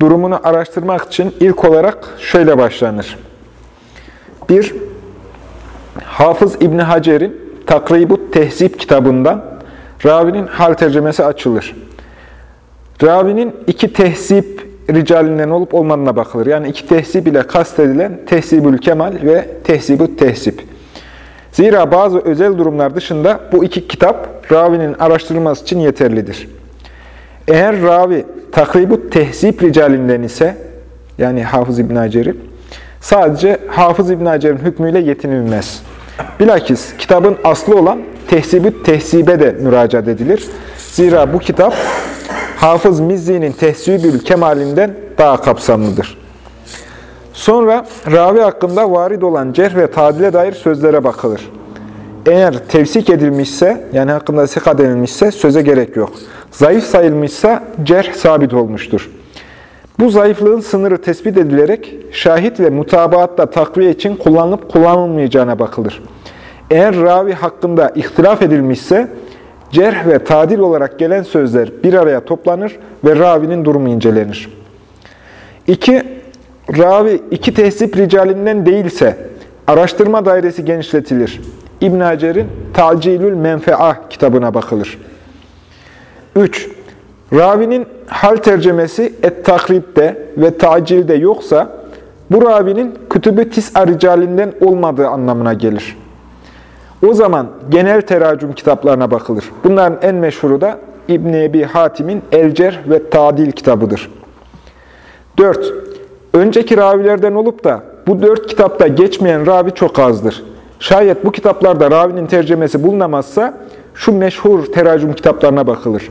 durumunu araştırmak için ilk olarak şöyle başlanır. 1. Hafız İbni Hacer'in Takribut Tehzip kitabından ravinin hal tercümesi açılır. Ravinin iki tehzip ricalinden olup olmadığına bakılır. Yani iki tehzip ile kastedilen tehzibül kemal ve tehzibut tehzip. Zira bazı özel durumlar dışında bu iki kitap ravinin araştırılması için yeterlidir. Eğer ravi takribut tehzip ricalinden ise, yani Hafız İbn Hacer'in, sadece Hafız İbn Hacer'in hükmüyle yetinilmez. Bilakis kitabın aslı olan tehzibut tehzibe de müracaat edilir. Zira bu kitap Hafız Mizzi'nin Tehzibül Kemalinden daha kapsamlıdır. Sonra ravi hakkında varid olan cerh ve tadile dair sözlere bakılır. Eğer tevsik edilmişse, yani hakkında sika denilmişse söze gerek yok. Zayıf sayılmışsa cerh sabit olmuştur. Bu zayıflığın sınırı tespit edilerek şahit ve mutabaatta takviye için kullanılıp kullanılmayacağına bakılır. Eğer ravi hakkında ihtilaf edilmişse cerh ve tadil olarak gelen sözler bir araya toplanır ve ravinin durumu incelenir. 2. Ravi iki tehzip ricalinden değilse araştırma dairesi genişletilir. İbn Hacer'in Tacilül Menfeah kitabına bakılır. 3. Ravinin hal tercemesi et-takribde ve tacilde yoksa bu ravinin kütübü tis'a ricalinden olmadığı anlamına gelir. O zaman genel teracüm kitaplarına bakılır. Bunların en meşhuru da İbn Ebi Hatim'in Elcer ve Tadil kitabıdır. 4. Önceki ravilerden olup da bu dört kitapta geçmeyen ravi çok azdır. Şayet bu kitaplarda ravinin tercemesi bulunamazsa şu meşhur teracüm kitaplarına bakılır.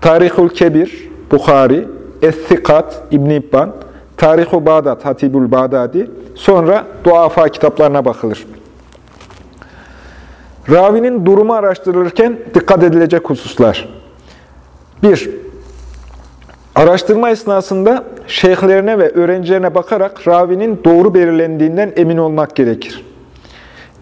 Tarihul Kebir, Bukhari, Es-Sikat, İbn İbban, Tarih-u Bağdat, Hatibül Bağdadi, sonra Duafa kitaplarına bakılır. Ravinin durumu araştırılırken dikkat edilecek hususlar. 1. Araştırma esnasında şeyhlerine ve öğrencilerine bakarak ravinin doğru belirlendiğinden emin olmak gerekir.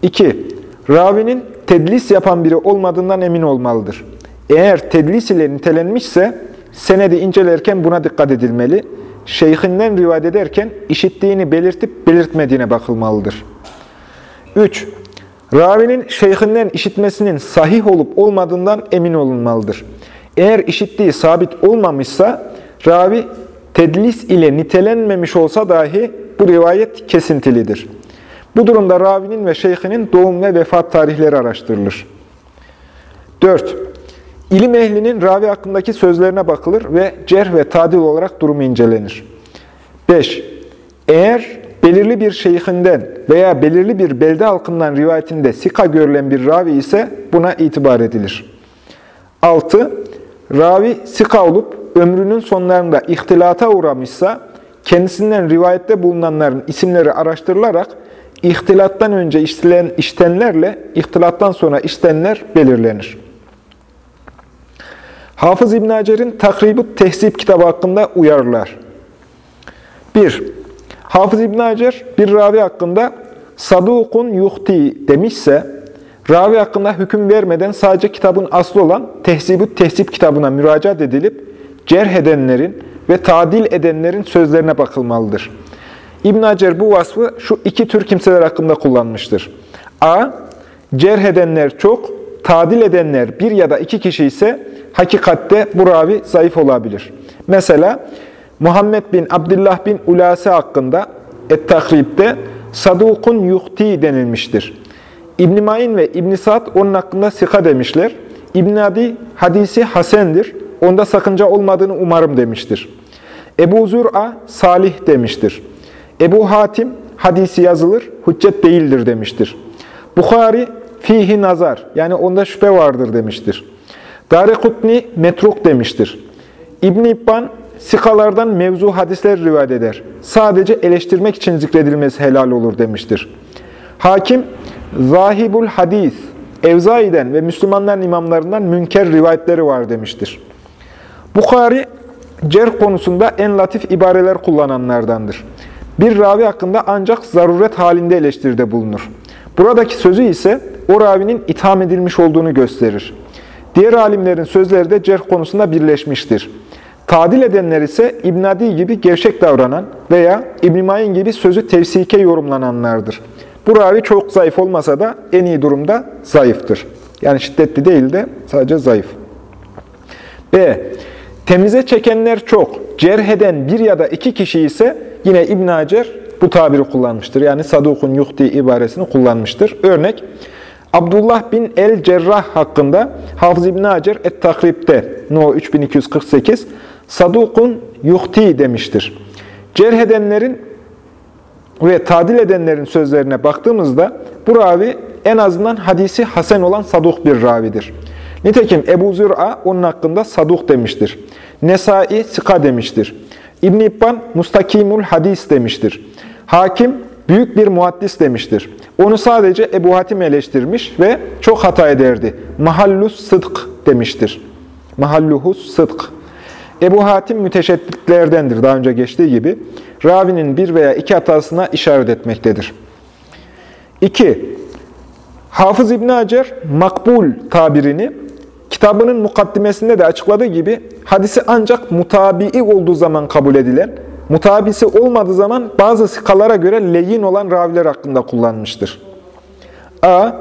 2. Ravinin tedlis yapan biri olmadığından emin olmalıdır. Eğer tedlis ile nitelenmişse senedi incelerken buna dikkat edilmeli. Şeyhinden rivayet ederken işittiğini belirtip belirtmediğine bakılmalıdır. 3. Ravinin şeyhinden işitmesinin sahih olup olmadığından emin olunmalıdır. Eğer işittiği sabit olmamışsa ravi tedlis ile nitelenmemiş olsa dahi bu rivayet kesintilidir. Bu durumda ravinin ve şeyhinin doğum ve vefat tarihleri araştırılır. 4. İlim ehlinin ravi hakkındaki sözlerine bakılır ve cerh ve tadil olarak durumu incelenir. 5. Eğer belirli bir şeyhinden veya belirli bir belde halkından rivayetinde sika görülen bir ravi ise buna itibar edilir. 6. Ravi sika olup ömrünün sonlarında ihtilata uğramışsa kendisinden rivayette bulunanların isimleri araştırılarak ihtilattan önce iştilen, iştenlerle ihtilattan sonra iştenler belirlenir. Hafız İbn Hacer'in Takribut Tehzip kitabı hakkında uyarılar. 1. Hafız İbn Hacer bir ravi hakkında sadukun yuhti demişse, ravi hakkında hüküm vermeden sadece kitabın aslı olan Tehzibut Tehzip kitabına müracaat edilip cerh edenlerin ve tadil edenlerin sözlerine bakılmalıdır. İbn Hacer bu vasfı şu iki tür kimseler hakkında kullanmıştır. A. Cerh edenler çok, tadil edenler bir ya da iki kişi ise hakikatte bu ravi zayıf olabilir. Mesela Muhammed bin Abdullah bin Ulase hakkında Et-Takrib'de Sadukun yuhti denilmiştir. İbn-i Mayin ve İbn-i Sa'd onun hakkında sika demişler. İbn Adi hadisi hasendir. Onda sakınca olmadığını umarım demiştir. Ebu Zür'a salih demiştir. Ebu Hatim hadisi yazılır, hüccet değildir demiştir. Bukhari fihi nazar yani onda şüphe vardır demiştir. Darekutni metruk demiştir. İbn İbban sikalardan mevzu hadisler rivayet eder. Sadece eleştirmek için zikredilmesi helal olur demiştir. Hakim, Zahibul Hadis, Evzai'den ve Müslümanların imamlarından münker rivayetleri var demiştir. Bukhari, cerh konusunda en latif ibareler kullananlardandır. Bir ravi hakkında ancak zaruret halinde eleştiride bulunur. Buradaki sözü ise o ravinin itham edilmiş olduğunu gösterir. Diğer alimlerin sözleri de cerh konusunda birleşmiştir. Tadil edenler ise İbn Adi gibi gevşek davranan veya İbn Mayin gibi sözü tevsike yorumlananlardır. Bu ravi çok zayıf olmasa da en iyi durumda zayıftır. Yani şiddetli değil de sadece zayıf. B. Temize çekenler çok. Cerheden bir ya da iki kişi ise yine İbn Hacer bu tabiri kullanmıştır. Yani sadukun yuhti ibaresini kullanmıştır. Örnek Abdullah bin el-Cerrah hakkında Hafız İbn Hacer et-Takrib'de No 3248 sadukun yuhti demiştir. Cerhedenlerin ve tadil edenlerin sözlerine baktığımızda bu ravi en azından hadisi hasen olan saduk bir ravidir. Nitekim Ebu Zür'a onun hakkında saduk demiştir. Nesai sika demiştir. İbn-i İbban mustakimul hadis demiştir. Hakim büyük bir muhaddis demiştir. Onu sadece Ebu Hatim eleştirmiş ve çok hata ederdi. Mahallus sıdk demiştir. Mahalluhus sıdk. Ebu Hatim müteşedditlerdendir daha önce geçtiği gibi. Ravinin bir veya iki hatasına işaret etmektedir. 2. Hafız İbn Hacer makbul tabirini kitabının mukaddimesinde de açıkladığı gibi hadisi ancak mutabii olduğu zaman kabul edilen, mutabisi olmadığı zaman bazı sikalara göre leyin olan raviler hakkında kullanmıştır. A.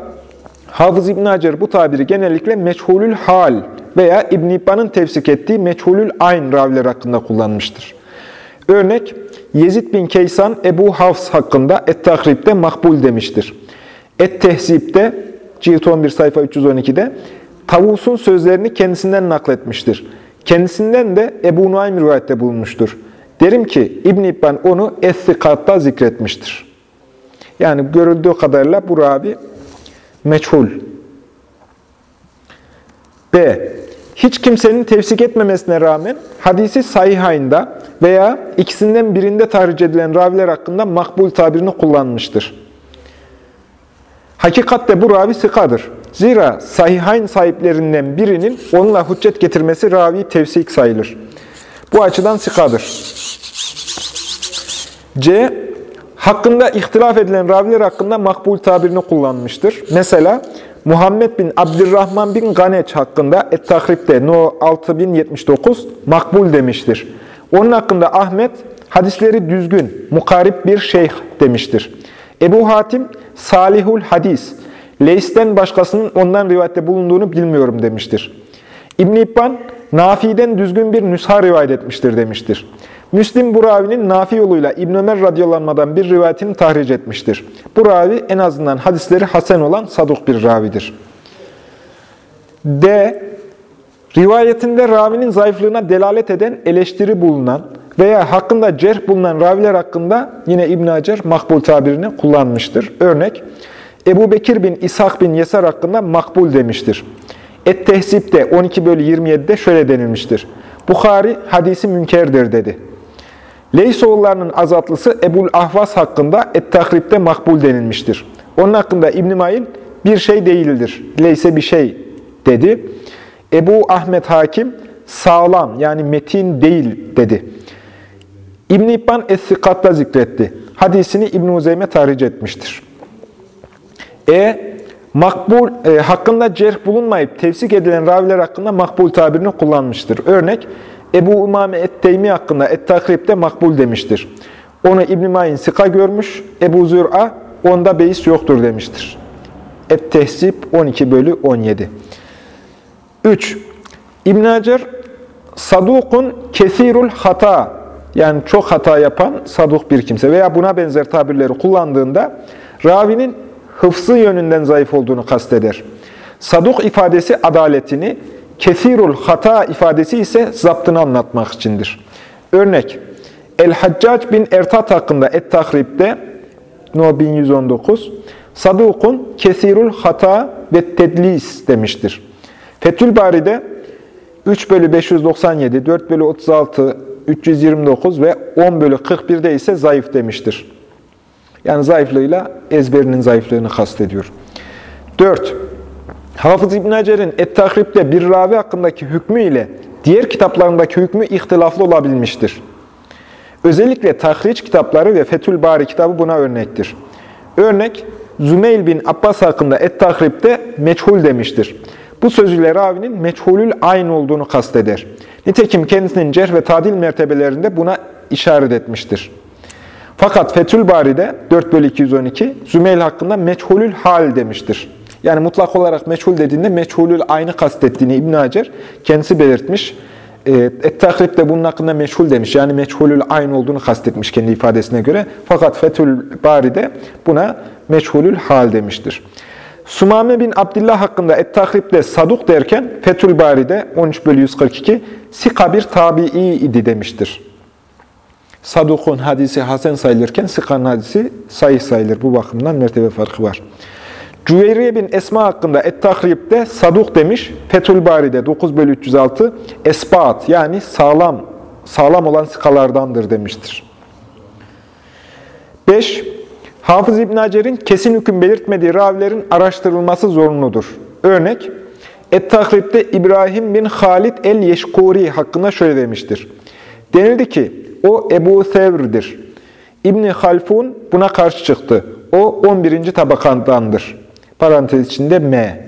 Hafız İbn Hacer bu tabiri genellikle meçhulül hal veya İbn İbban'ın tefsik ettiği meçhulül ayn raviler hakkında kullanmıştır. Örnek, Yezid bin Keysan Ebu Hafs hakkında Et-Takrib'de makbul demiştir. Et-Tehzib'de, cilt 11 sayfa 312'de Tavus'un sözlerini kendisinden nakletmiştir. Kendisinden de Ebu Nuaym rivayette bulunmuştur. Derim ki İbn İbban onu Es-Sikat'ta zikretmiştir. Yani görüldüğü kadarıyla bu rabi meçhul. B. Hiç kimsenin tefsik etmemesine rağmen hadisi sahihayında veya ikisinden birinde tahric edilen raviler hakkında makbul tabirini kullanmıştır. Hakikatte bu ravi sıkadır. Zira sahihayn sahiplerinden birinin onunla hüccet getirmesi ravi tevsik sayılır. Bu açıdan sıkadır. C. Hakkında ihtilaf edilen raviler hakkında makbul tabirini kullanmıştır. Mesela Muhammed bin Abdurrahman bin Ganeç hakkında Et-Takrib'de No 6079 makbul demiştir. Onun hakkında Ahmet hadisleri düzgün, mukarip bir şeyh demiştir. Ebu Hatim Salihul Hadis, Leys'ten başkasının ondan rivayette bulunduğunu bilmiyorum demiştir. İbn-i İbban, Nafi'den düzgün bir nüsha rivayet etmiştir demiştir. Müslim bu ravinin Nafi yoluyla İbn Ömer radyalanmadan bir rivayetini tahric etmiştir. Bu ravi en azından hadisleri hasen olan saduk bir ravidir. D. Rivayetinde ravinin zayıflığına delalet eden eleştiri bulunan veya hakkında cerh bulunan raviler hakkında yine İbn Hacer makbul tabirini kullanmıştır. Örnek, Ebu Bekir bin İshak bin Yesar hakkında makbul demiştir. Et-Tehzip'te 12 bölü 27'de şöyle denilmiştir. Bukhari hadisi münkerdir dedi. Leysoğullarının azatlısı Ebul Ahvas hakkında Et-Takrib'de makbul denilmiştir. Onun hakkında İbn-i Mayin bir şey değildir, leyse bir şey dedi. Ebu Ahmet Hakim sağlam yani metin değil dedi. İbn-i İbban Es-Sikat'ta zikretti. Hadisini İbn-i Uzeyme tahric etmiştir. E. Makbul, e, hakkında cerh bulunmayıp tefsik edilen raviler hakkında makbul tabirini kullanmıştır. Örnek, Ebu Umame Et-Teymi hakkında Et-Takrib'de makbul demiştir. Onu İbn-i Mayin sika görmüş, Ebu Zür'a onda beis yoktur demiştir. Et-Tehzib 12 bölü 17. 3. İbn Hacer sadukun kesirul hata yani çok hata yapan saduk bir kimse veya buna benzer tabirleri kullandığında ravinin hıfzı yönünden zayıf olduğunu kasteder. Saduk ifadesi adaletini, kesirul hata ifadesi ise zaptını anlatmak içindir. Örnek, El-Haccac bin Ertat hakkında Et-Tahrib'de No 1119 Sadukun kesirul hata ve tedlis demiştir. Fethül Bari'de 3 bölü 597, 4 bölü 36, 329 ve 10 bölü 41'de ise zayıf demiştir. Yani zayıflığıyla ezberinin zayıflığını kastediyor. 4. Hafız İbn Hacer'in Et-Tahrib'de bir ravi hakkındaki hükmü ile diğer kitaplarındaki hükmü ihtilaflı olabilmiştir. Özellikle tahriç kitapları ve Fethül Bari kitabı buna örnektir. Örnek, Zümeyl bin Abbas hakkında Et-Tahrib'de meçhul demiştir. Bu sözüyle ravinin meçhulül ayn olduğunu kasteder. Nitekim kendisinin cerh ve tadil mertebelerinde buna işaret etmiştir. Fakat Fethül Bari'de 4 bölü 212 Zümeyl hakkında meçhulül hal demiştir. Yani mutlak olarak meçhul dediğinde meçhulül aynı kastettiğini İbn Hacer kendisi belirtmiş. Ee, Et-Tahrib de bunun hakkında meçhul demiş. Yani meçhulül aynı olduğunu kastetmiş kendi ifadesine göre. Fakat Fethül Bari'de buna meçhulül hal demiştir. Sumame bin Abdullah hakkında Et-Tahrib'de saduk derken Fethül Bari'de 13 bölü 142 Sika bir tabi'i idi demiştir. Saduk'un hadisi hasen sayılırken Sika'nın hadisi sahih sayılır. Bu bakımdan mertebe farkı var. Cüveyriye bin Esma hakkında Et-Tahrib'de Saduk demiş, Fethül Bari'de 9 bölü 306 Esbat yani sağlam, sağlam olan sikalardandır demiştir. 5. Hafız İbn Hacer'in kesin hüküm belirtmediği ravilerin araştırılması zorunludur. Örnek, Et-Tahrib'de İbrahim bin Halid el-Yeşkuri hakkında şöyle demiştir. Denildi ki, o Ebu Sevr'dir. İbni Halfun buna karşı çıktı. O 11. tabakandandır. Parantez içinde M.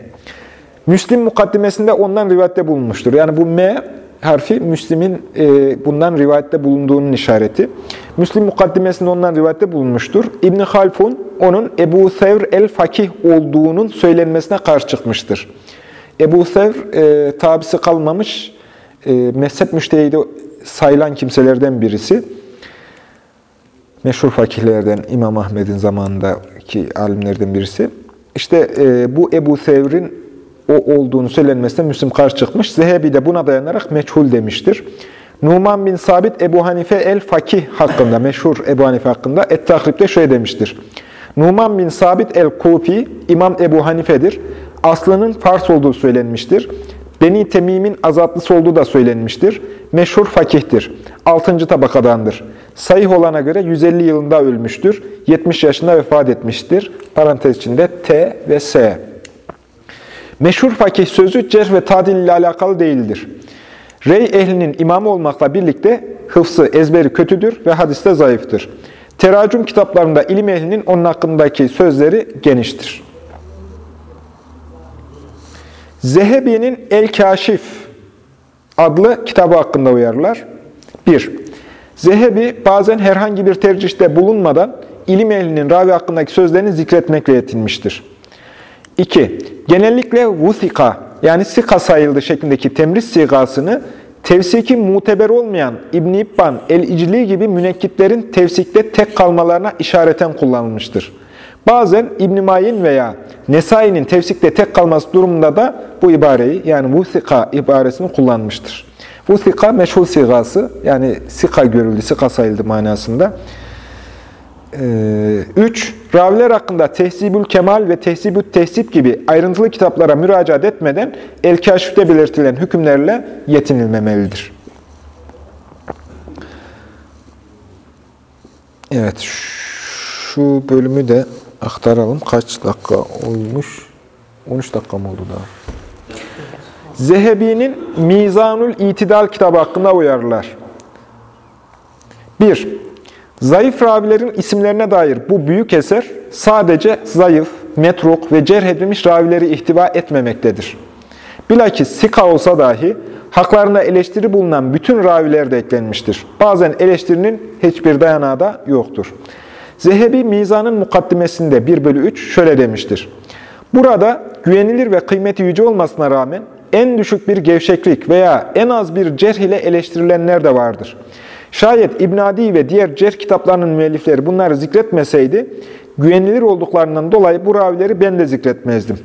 Müslim mukaddimesinde ondan rivayette bulunmuştur. Yani bu M harfi Müslim'in e, bundan rivayette bulunduğunun işareti. Müslim mukaddimesinde ondan rivayette bulunmuştur. İbni Halfun onun Ebu Sevr el-Fakih olduğunun söylenmesine karşı çıkmıştır. Ebu Sevr e, tabisi kalmamış e, mezhep müştehidi sayılan kimselerden birisi. Meşhur fakihlerden İmam Ahmed'in zamanındaki alimlerden birisi. İşte e, bu Ebu Sevr'in o olduğunu söylenmesine Müslim karşı çıkmış. Zehebi de buna dayanarak meçhul demiştir. Numan bin Sabit Ebu Hanife el-Fakih hakkında, meşhur Ebu Hanife hakkında Et-Tahrib'de şöyle demiştir. Numan bin Sabit el-Kufi İmam Ebu Hanife'dir. Aslının Fars olduğu söylenmiştir. Beni Temim'in azatlısı olduğu da söylenmiştir. Meşhur fakihtir. Altıncı tabakadandır. Sayih olana göre 150 yılında ölmüştür. 70 yaşında vefat etmiştir. Parantez içinde T ve S. Meşhur fakih sözü cerh ve tadil ile alakalı değildir. Rey ehlinin imamı olmakla birlikte hıfsı, ezberi kötüdür ve hadiste zayıftır. Teracüm kitaplarında ilim ehlinin onun hakkındaki sözleri geniştir. Zehebi'nin El-Kaşif adlı kitabı hakkında uyarlar. 1. Zehebi bazen herhangi bir tercihte bulunmadan ilim ehlinin ravi hakkındaki sözlerini zikretmekle yetinmiştir. 2. Genellikle vusika yani sika sayıldı şeklindeki temris sigasını tevsiki muteber olmayan İbn-i İbban, El-İcli gibi münekkitlerin tevsikte tek kalmalarına işareten kullanılmıştır. Bazen İbn-i Mayin veya Nesai'nin tevsikte tek kalması durumunda da bu ibareyi yani vusika ibaresini kullanmıştır. Vusika meşhur sigası yani sika görüldü, sika sayıldı manasında. 3. Ee, raviler hakkında Tehzibül Kemal ve Tehzibül Tehzib gibi ayrıntılı kitaplara müracaat etmeden El-Kaşif'te belirtilen hükümlerle yetinilmemelidir. Evet, şu bölümü de aktaralım. Kaç dakika olmuş? 13 dakika mı oldu daha? Zehebi'nin Mizanul İtidal kitabı hakkında uyarılar. 1. Zayıf ravilerin isimlerine dair bu büyük eser sadece zayıf, metruk ve cerh edilmiş ravileri ihtiva etmemektedir. Bilakis sika olsa dahi haklarında eleştiri bulunan bütün raviler de eklenmiştir. Bazen eleştirinin hiçbir dayanağı da yoktur. Zehebi Mizan'ın mukaddimesinde 1 bölü 3 şöyle demiştir. Burada güvenilir ve kıymeti yüce olmasına rağmen en düşük bir gevşeklik veya en az bir cerh ile eleştirilenler de vardır. Şayet İbn Adi ve diğer cerh kitaplarının müellifleri bunları zikretmeseydi, güvenilir olduklarından dolayı bu ravileri ben de zikretmezdim.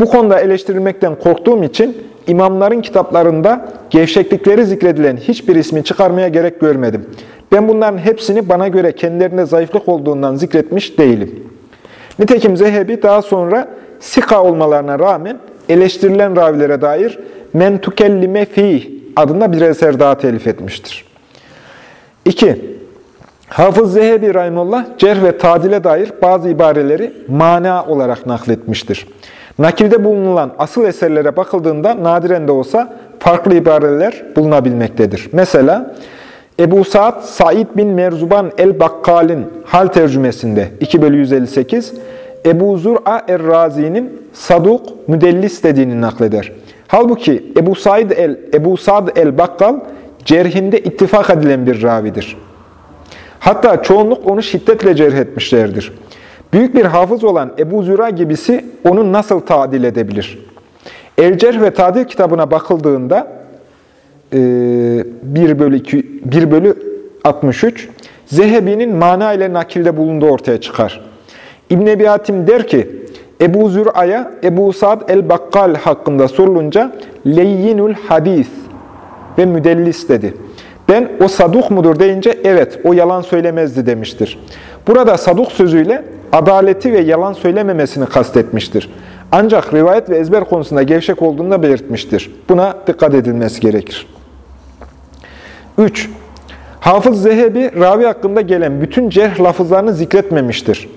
Bu konuda eleştirilmekten korktuğum için imamların kitaplarında gevşeklikleri zikredilen hiçbir ismi çıkarmaya gerek görmedim. Ben bunların hepsini bana göre kendilerinde zayıflık olduğundan zikretmiş değilim. Nitekim Zehebi daha sonra sika olmalarına rağmen eleştirilen ravilere dair Men tukellime fih adında bir eser daha telif etmiştir. 2. Hafız Zehebi Rahimullah cerh ve tadile dair bazı ibareleri mana olarak nakletmiştir. Nakilde bulunulan asıl eserlere bakıldığında nadiren de olsa farklı ibareler bulunabilmektedir. Mesela Ebu Sa'd Said bin Merzuban el-Bakkal'in hal tercümesinde 2 bölü 158 Ebu Zur'a er-Razi'nin saduk müdellis dediğini nakleder. Halbuki Ebu Said el Ebu Sa'd el-Bakkal cerhinde ittifak edilen bir ravidir. Hatta çoğunluk onu şiddetle cerh etmişlerdir. Büyük bir hafız olan Ebu Züra gibisi onu nasıl tadil edebilir? El-Cerh ve Tadil kitabına bakıldığında 1 bölü, 2, 1 bölü 63 Zehebi'nin mana ile nakilde bulunduğu ortaya çıkar. İbn Ebi Hatim der ki, Ebu Zür'a'ya Ebu Sa'd el-Bakkal hakkında sorulunca leyyinul hadis ve müdellis dedi. Ben o saduk mudur deyince evet o yalan söylemezdi demiştir. Burada saduk sözüyle adaleti ve yalan söylememesini kastetmiştir. Ancak rivayet ve ezber konusunda gevşek olduğunu belirtmiştir. Buna dikkat edilmesi gerekir. 3. Hafız Zehebi ravi hakkında gelen bütün cerh lafızlarını zikretmemiştir.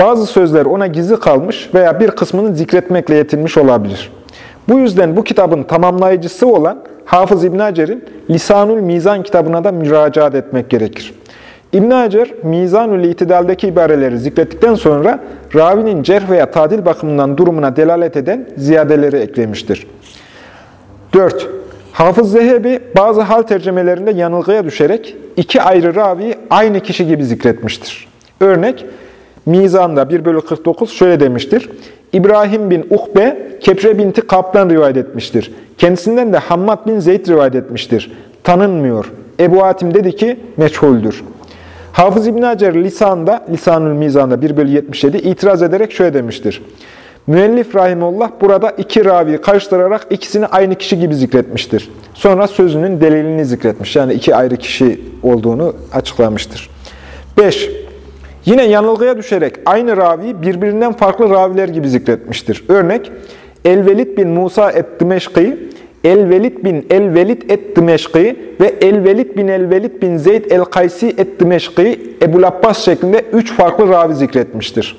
Bazı sözler ona gizli kalmış veya bir kısmını zikretmekle yetinmiş olabilir. Bu yüzden bu kitabın tamamlayıcısı olan Hafız İbn Hacer'in Lisanul Mizan kitabına da müracaat etmek gerekir. İbn Hacer, Mizanul İtidal'deki ibareleri zikrettikten sonra ravinin cerh veya tadil bakımından durumuna delalet eden ziyadeleri eklemiştir. 4. Hafız Zehebi bazı hal tercümelerinde yanılgıya düşerek iki ayrı raviyi aynı kişi gibi zikretmiştir. Örnek, Mizan'da 1 bölü 49 şöyle demiştir. İbrahim bin Ukbe, Kebre binti Kap'tan rivayet etmiştir. Kendisinden de Hammad bin Zeyd rivayet etmiştir. Tanınmıyor. Ebu Hatim dedi ki meçhuldür. Hafız İbn Hacer Lisan'da, Lisanül Mizan'da 1 bölü 77 itiraz ederek şöyle demiştir. Müellif Rahimullah burada iki raviyi karıştırarak ikisini aynı kişi gibi zikretmiştir. Sonra sözünün delilini zikretmiş. Yani iki ayrı kişi olduğunu açıklamıştır. 5. Yine yanılgıya düşerek aynı raviyi birbirinden farklı raviler gibi zikretmiştir. Örnek, El-Velid bin Musa et-Dimeşki, El-Velid bin El-Velid et-Dimeşki ve El-Velid bin El-Velid bin Zeyd el-Kaysi et-Dimeşki Ebu Abbas şeklinde üç farklı ravi zikretmiştir.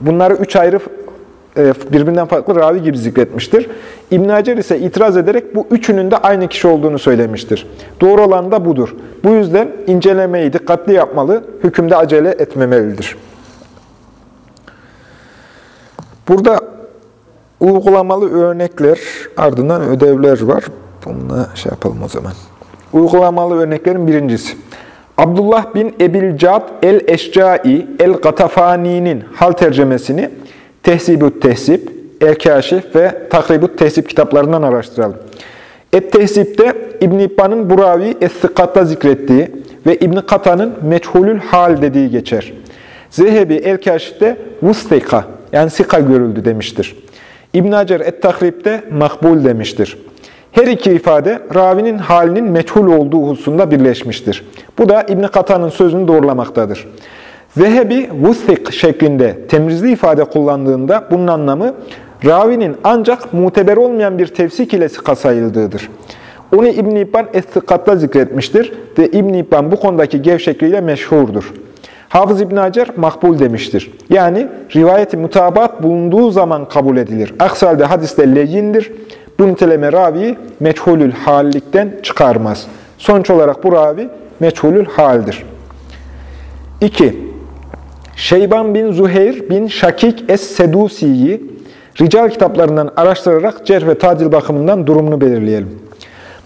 Bunları üç ayrı birbirinden farklı ravi gibi zikretmiştir. İbn Hacer ise itiraz ederek bu üçünün de aynı kişi olduğunu söylemiştir. Doğru olan da budur. Bu yüzden incelemeyi dikkatli yapmalı, hükümde acele etmemelidir. Burada uygulamalı örnekler, ardından ödevler var. Bununla şey yapalım o zaman. Uygulamalı örneklerin birincisi. Abdullah bin Ebil Cad el-Eşcai el-Gatafani'nin hal tercemesini Tehzibut Tehzib, El-Kaşif ve Takribut Tehzib kitaplarından araştıralım. Et-Tehzib'de İbn İbban'ın Buravi Es-Sikat'ta zikrettiği ve İbn Kata'nın Meçhulül Hal dediği geçer. Zehebi El-Kaşif'te Vustika yani Sika görüldü demiştir. İbn Hacer Et-Takrib'de makbul demiştir. Her iki ifade ravinin halinin meçhul olduğu hususunda birleşmiştir. Bu da İbn Kata'nın sözünü doğrulamaktadır. Zehebi vusik şeklinde temizli ifade kullandığında bunun anlamı ravinin ancak muteber olmayan bir tefsik ile sika sayıldığıdır. Onu İbn-i İbban Es-Sıkat'ta zikretmiştir ve İbn-i İbban bu konudaki gevşekliğiyle meşhurdur. Hafız İbn Hacer makbul demiştir. Yani rivayeti mutabat bulunduğu zaman kabul edilir. Aksi halde hadiste leyindir. Bu niteleme raviyi meçhulül hallikten çıkarmaz. Sonuç olarak bu ravi meçhulül haldir. 2. Şeyban bin Zuheyr bin Şakik Es-Sedusi'yi rical kitaplarından araştırarak cerh ve tadil bakımından durumunu belirleyelim.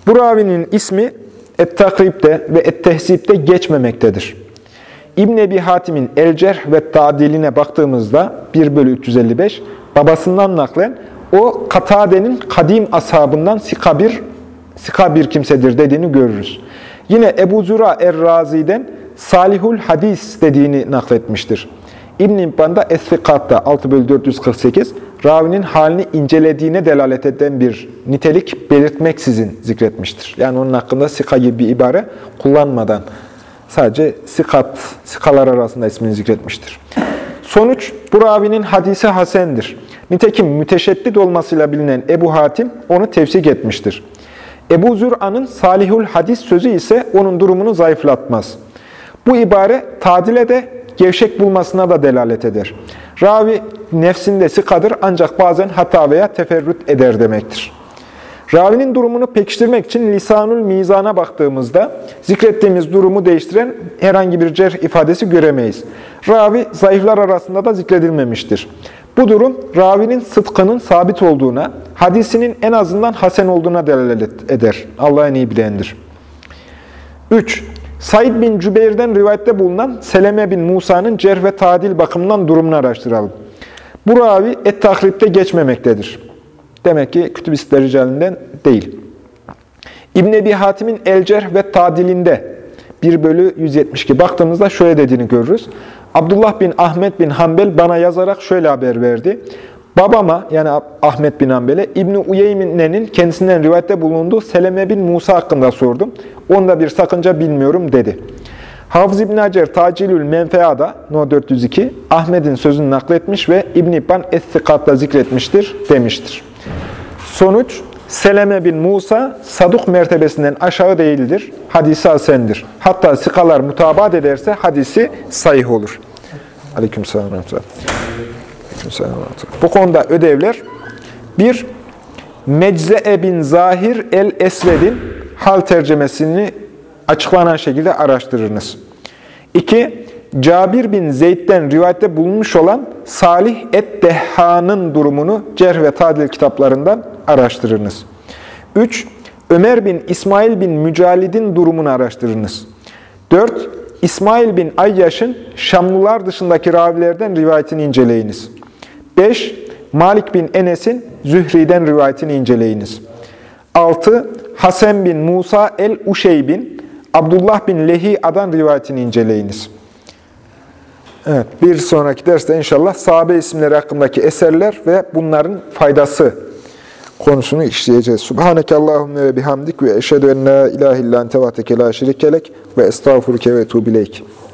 Bu ravinin ismi Et-Takrib'de ve Et-Tehzib'de geçmemektedir. İbn Ebi Hatim'in El-Cerh ve Tadiline baktığımızda 1 bölü 355 babasından naklen o Katade'nin kadim ashabından sika bir, sika bir kimsedir dediğini görürüz. Yine Ebu Züra Er-Razi'den Salihul Hadis dediğini nakletmiştir. İbn-i İbban'da Es-Fikat'ta 6 bölü 448 ravinin halini incelediğine delalet eden bir nitelik belirtmeksizin zikretmiştir. Yani onun hakkında sika gibi bir ibare kullanmadan sadece sikat, sikalar arasında ismini zikretmiştir. Sonuç, bu ravinin hadisi hasendir. Nitekim müteşeddit olmasıyla bilinen Ebu Hatim onu tefsik etmiştir. Ebu Zür'anın salihul hadis sözü ise onun durumunu zayıflatmaz. Bu ibare tadile de gevşek bulmasına da delalet eder. Ravi nefsinde sıkadır ancak bazen hata veya teferrüt eder demektir. Ravinin durumunu pekiştirmek için lisanul mizana baktığımızda zikrettiğimiz durumu değiştiren herhangi bir cerh ifadesi göremeyiz. Ravi zayıflar arasında da zikredilmemiştir. Bu durum ravinin sıdkının sabit olduğuna, hadisinin en azından hasen olduğuna delalet eder. Allah en iyi bilendir. 3. Said bin Cübeyr'den rivayette bulunan Seleme bin Musa'nın cerh ve tadil bakımından durumunu araştıralım. Bu ravi et-tahripte geçmemektedir. Demek ki kütüb-i değil. İbn Ebi Hatim'in El-Cerh ve Tadilinde 1 bölü 172 baktığımızda şöyle dediğini görürüz. Abdullah bin Ahmet bin Hanbel bana yazarak şöyle haber verdi. Babama yani Ahmet bin Hanbel'e İbn-i Uyeymine'nin kendisinden rivayette bulunduğu Seleme bin Musa hakkında sordum. Onda bir sakınca bilmiyorum dedi. Hafız İbn Hacer Tacilül Menfea'da No 402 Ahmet'in sözünü nakletmiş ve İbn İbban Es-Sikat'ta zikretmiştir demiştir. Sonuç Seleme bin Musa saduk mertebesinden aşağı değildir. Hadisi hasendir. Hatta sikalar mutabat ederse hadisi sahih olur. Aleykümselam. Aleykümselam. Bu konuda ödevler bir Mecze'e bin Zahir el-Esved'in hal tercemesini açıklanan şekilde araştırınız. 2. Cabir bin Zeyd'den rivayette bulunmuş olan Salih et-Dehha'nın durumunu Cerh ve Tadil kitaplarından araştırınız. 3. Ömer bin İsmail bin Mücalid'in durumunu araştırınız. 4. İsmail bin Ayyaş'ın Şamlılar dışındaki ravilerden rivayetini inceleyiniz. 5. Malik bin Enes'in Zühri'den rivayetini inceleyiniz. 6. Hasan bin Musa el-Uşeybin, Abdullah bin Lehi'adan rivayetini inceleyiniz. Evet, bir sonraki derste inşallah sahabe isimleri hakkındaki eserler ve bunların faydası konusunu işleyeceğiz. Subhaneke Allahümme ve bihamdik ve eşhedü en la ilahe illan tevateke la şirikelek ve estağfurke ve tuğbileyk.